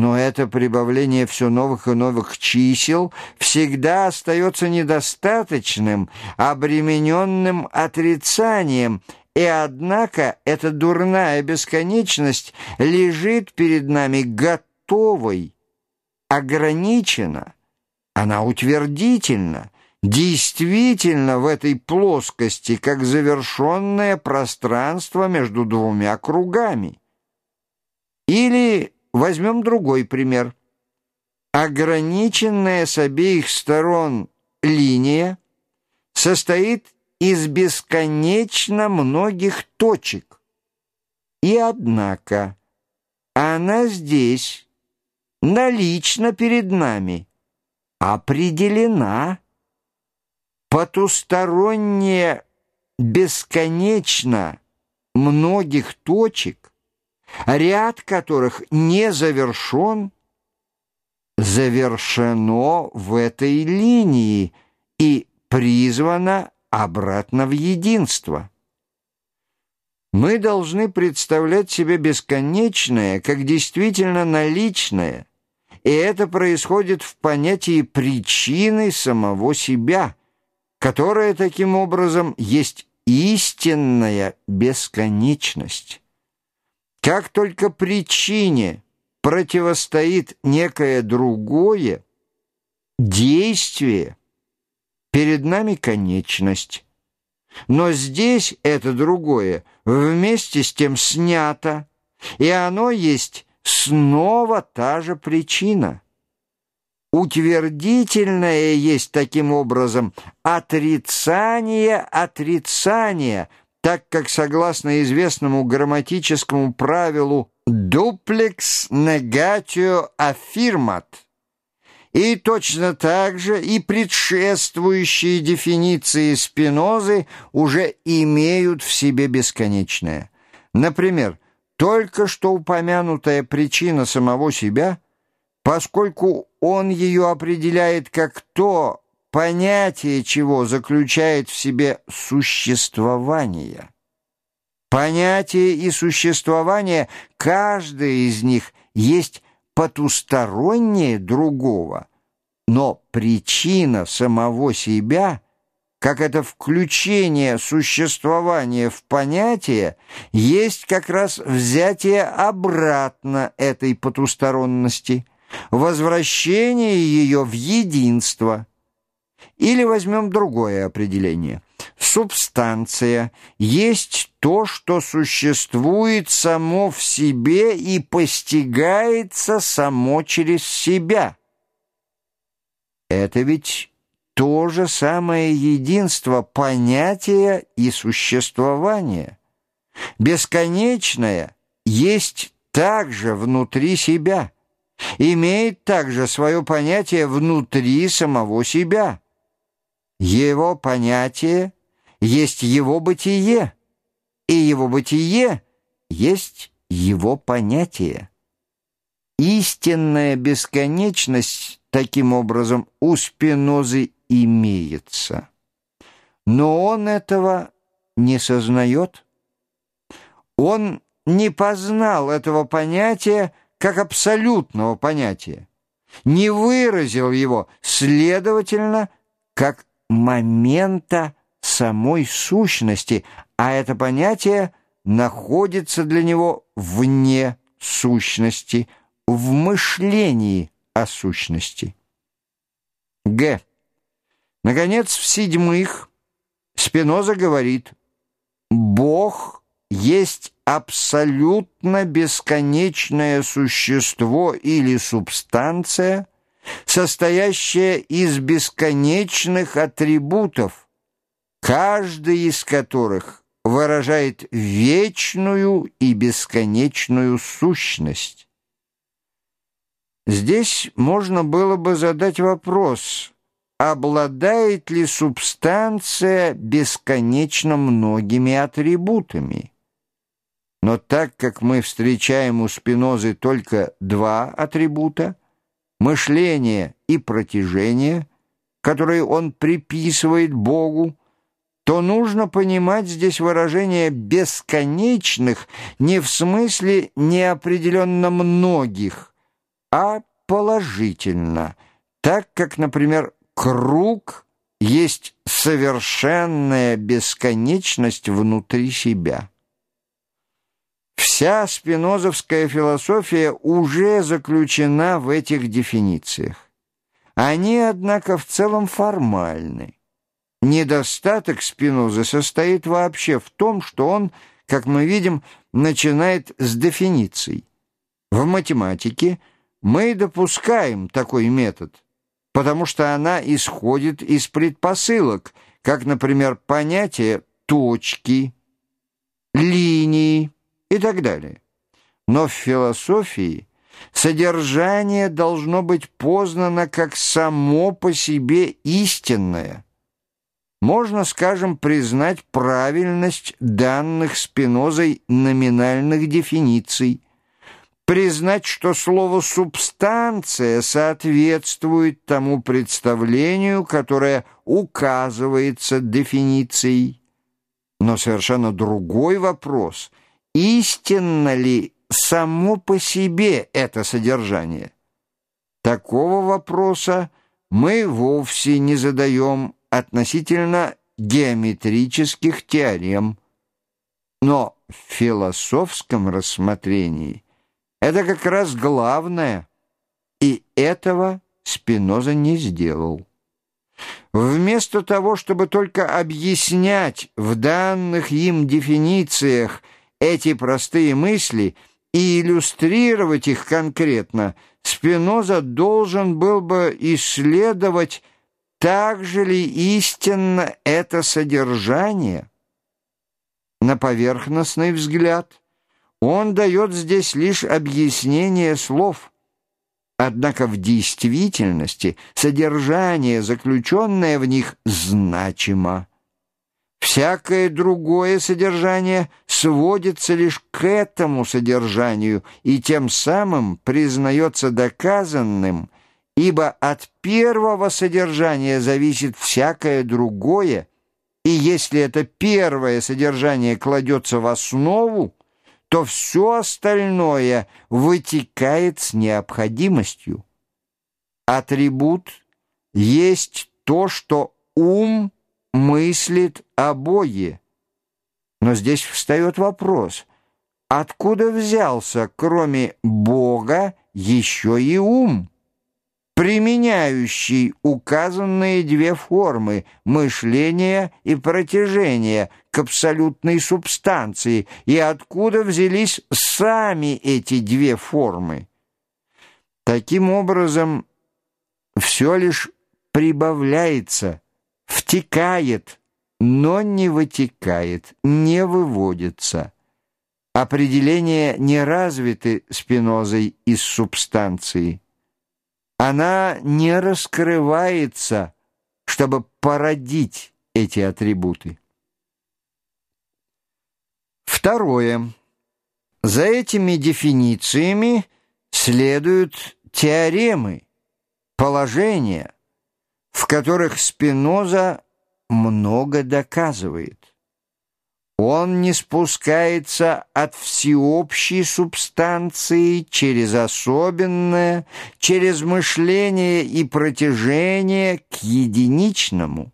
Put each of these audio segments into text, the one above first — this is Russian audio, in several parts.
Но это прибавление все новых и новых чисел всегда остается недостаточным, обремененным отрицанием, и однако эта дурная бесконечность лежит перед нами готовой, ограничена, она утвердительна, действительно в этой плоскости, как завершенное пространство между двумя кругами. Или Возьмем другой пример. Ограниченная с обеих сторон линия состоит из бесконечно многих точек. И однако она здесь, налично перед нами, определена. Потусторонняя бесконечно многих точек ряд которых не завершен, завершено в этой линии и призвано обратно в единство. Мы должны представлять себе бесконечное как действительно наличное, и это происходит в понятии причины самого себя, которая таким образом есть истинная бесконечность. Как только причине противостоит некое другое, действие, перед нами конечность. Но здесь это другое вместе с тем снято, и оно есть снова та же причина. Утвердительное есть таким образом отрицание отрицания – так как, согласно известному грамматическому правилу «duplex negatio affirmat», и точно так же и предшествующие дефиниции Спинозы уже имеют в себе бесконечное. Например, только что упомянутая причина самого себя, поскольку он ее определяет как то, понятие чего заключает в себе существование. Понятие и существование, каждое из них есть потустороннее другого, но причина самого себя, как это включение существования в понятие, есть как раз взятие обратно этой потусторонности, возвращение ее в единство – или возьмем другое определение. Субстанция есть то, что существует само в себе и постигается само через себя. Это ведь то же самое единство понятия и существования. Бесконечное есть также внутри себя, имеет также свое понятие внутри самого себя. Его понятие есть его бытие, и его бытие есть его понятие. Истинная бесконечность, таким образом, у Спинозы имеется. Но он этого не сознает. Он не познал этого понятия как абсолютного понятия, не выразил его, следовательно, как момента самой сущности, а это понятие находится для него вне сущности, в мышлении о сущности. Г. Наконец, в-седьмых, Спиноза говорит, «Бог есть абсолютно бесконечное существо или субстанция, состоящая из бесконечных атрибутов, каждый из которых выражает вечную и бесконечную сущность. Здесь можно было бы задать вопрос, обладает ли субстанция бесконечно многими атрибутами? Но так как мы встречаем у Спинозы только два атрибута, мышление и протяжение, которые он приписывает Богу, то нужно понимать здесь выражение «бесконечных» не в смысле неопределенно многих, а положительно, так как, например, круг есть совершенная бесконечность внутри себя. Вся спинозовская философия уже заключена в этих дефинициях. Они, однако, в целом формальны. Недостаток Спинозы состоит вообще в том, что он, как мы видим, начинает с дефиниций. В математике мы допускаем такой метод, потому что она исходит из предпосылок, как, например, понятие точки, и так далее. Но в философии содержание должно быть познано как само по себе истинное. Можно, скажем, признать правильность данных Спинозой номинальных дефиниций, признать, что слово «субстанция» соответствует тому представлению, которое указывается дефиницией. Но совершенно другой вопрос – истинно ли само по себе это содержание? Такого вопроса мы вовсе не задаем относительно геометрических теорем. Но в философском рассмотрении это как раз главное, и этого Спиноза не сделал. Вместо того, чтобы только объяснять в данных им дефинициях эти простые мысли и иллюстрировать их конкретно, Спиноза должен был бы исследовать, так же ли истинно это содержание. На поверхностный взгляд он дает здесь лишь объяснение слов, однако в действительности содержание, заключенное в них, значимо. Всякое другое содержание сводится лишь к этому содержанию и тем самым признается доказанным, ибо от первого содержания зависит всякое другое, и если это первое содержание кладется в основу, то все остальное вытекает с необходимостью. Атрибут есть то, что ум мыслит обои. Но здесь встает вопрос, откуда взялся, кроме Бога, еще и ум, применяющий указанные две формы мышления и протяжения к абсолютной субстанции, и откуда взялись сами эти две формы. Таким образом, все лишь прибавляется – втекает, но не вытекает, не выводится. Определение не развиты спинозой из субстанции. Она не раскрывается, чтобы породить эти атрибуты. Второе. За этими дефинициями следуют теоремы, положения – в которых Спиноза много доказывает. Он не спускается от всеобщей субстанции через особенное, через мышление и протяжение к единичному.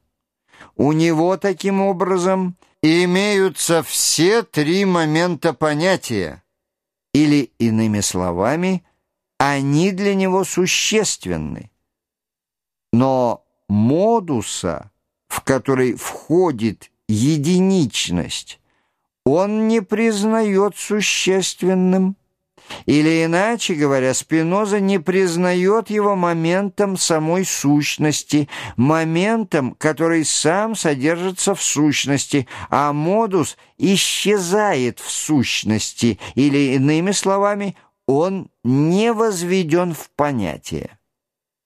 У него таким образом имеются все три момента понятия, или, иными словами, они для него существенны. Но модуса, в который входит единичность, он не признает существенным. Или, иначе говоря, Спиноза не признает его моментом самой сущности, моментом, который сам содержится в сущности, а модус исчезает в сущности, или, иными словами, он не возведен в понятие.